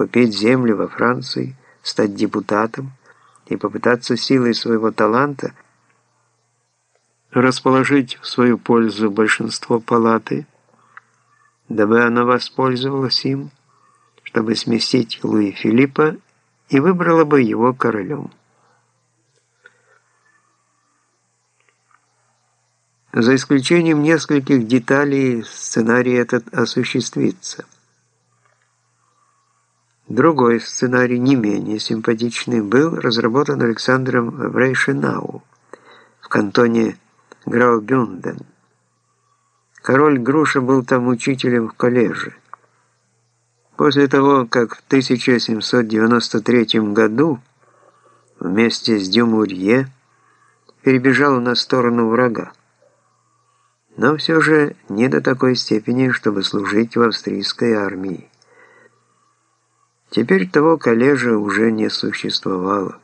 купить землю во Франции, стать депутатом и попытаться силой своего таланта расположить в свою пользу большинство палаты, дабы оно воспользовалось им, чтобы сместить Луи Филиппа и выбрало бы его королем. За исключением нескольких деталей сценарий этот осуществится. Другой сценарий, не менее симпатичный, был разработан Александром Врейшенау в кантоне Граубюнден. Король Груша был там учителем в коллеже. После того, как в 1793 году вместе с Дюмурье перебежал на сторону врага но все же не до такой степени, чтобы служить в австрийской армии. Теперь того коллежа уже не существовало.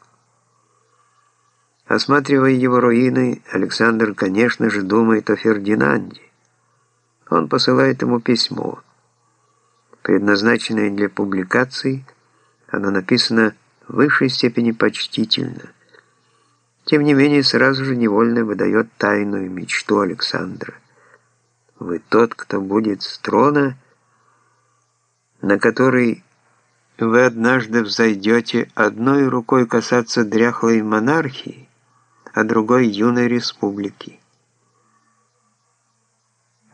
Осматривая его руины, Александр, конечно же, думает о Фердинанде. Он посылает ему письмо. Предназначенное для публикации, оно написано в высшей степени почтительно. Тем не менее, сразу же невольно выдает тайную мечту Александра. Вы тот, кто будет с трона, на который вы однажды взойдете одной рукой касаться дряхлой монархии, а другой юной республики.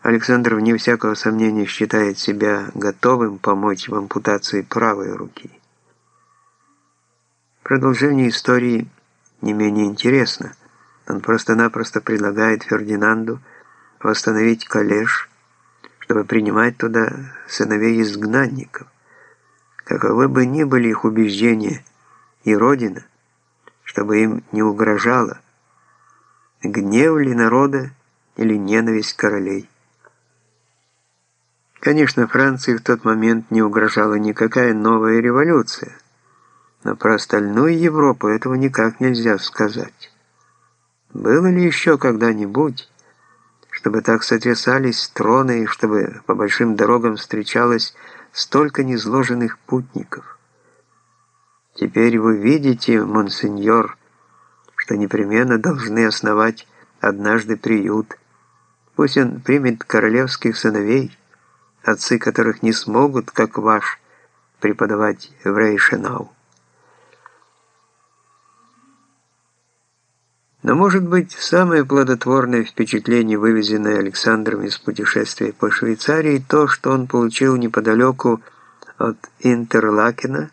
Александр, вне всякого сомнения, считает себя готовым помочь в ампутации правой руки. Продолжение истории – не менее интересно. Он просто-напросто предлагает Фердинанду восстановить коллеж, чтобы принимать туда сыновей изгнанников. Каковы бы ни были их убеждения и родина, чтобы им не угрожало, гнев ли народа или ненависть королей. Конечно, Франции в тот момент не угрожала никакая новая революция, но про остальную Европу этого никак нельзя сказать. Было ли еще когда-нибудь, чтобы так сотрясались троны чтобы по большим дорогам встречалось столько незложенных путников? Теперь вы видите, монсеньор, что непременно должны основать однажды приют. Пусть он примет королевских сыновей, отцы которых не смогут, как ваш, преподавать в Рейшенау. Но, может быть, самое плодотворное впечатление, вывезенное Александром из путешествия по Швейцарии, то, что он получил неподалеку от Интерлакена,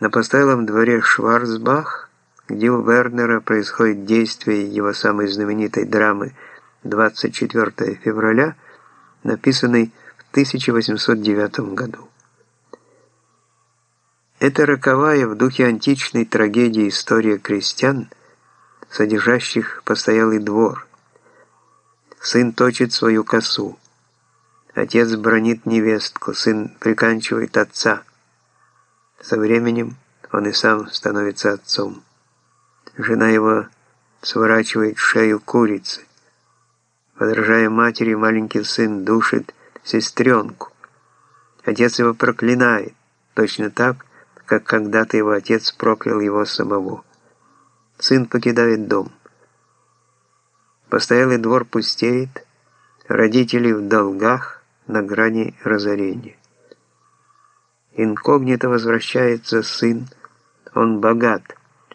на постоялом дворе Шварцбах, где у Вернера происходит действие его самой знаменитой драмы 24 февраля, написанной в 1809 году. Это роковая в духе античной трагедии история крестьян – содержащих постоялый двор. Сын точит свою косу. Отец бронит невестку, сын приканчивает отца. Со временем он и сам становится отцом. Жена его сворачивает шею курицы. Подражая матери, маленький сын душит сестренку. Отец его проклинает, точно так, как когда-то его отец проклял его самого. Сын покидает дом. Постоялый двор пустеет, родители в долгах на грани разорения. Инкогнито возвращается сын, он богат.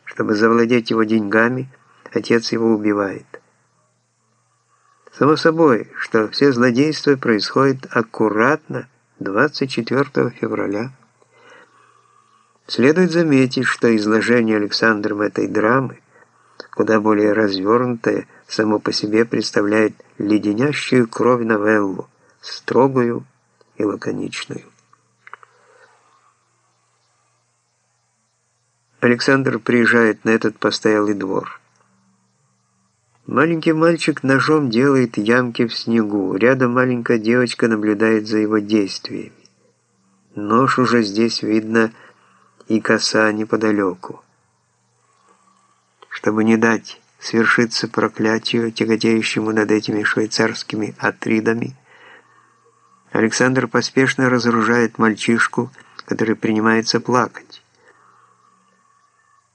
Чтобы завладеть его деньгами, отец его убивает. Само собой, что все злодейства происходят аккуратно 24 февраля Следует заметить, что изложение Александром этой драмы, куда более развернутое, само по себе представляет леденящую кровь новеллу, строгую и лаконичную. Александр приезжает на этот постоялый двор. Маленький мальчик ножом делает ямки в снегу. Рядом маленькая девочка наблюдает за его действиями. Нож уже здесь видно и коса неподалеку. Чтобы не дать свершиться проклятию, тяготеющему над этими швейцарскими атридами, Александр поспешно разоружает мальчишку, который принимается плакать.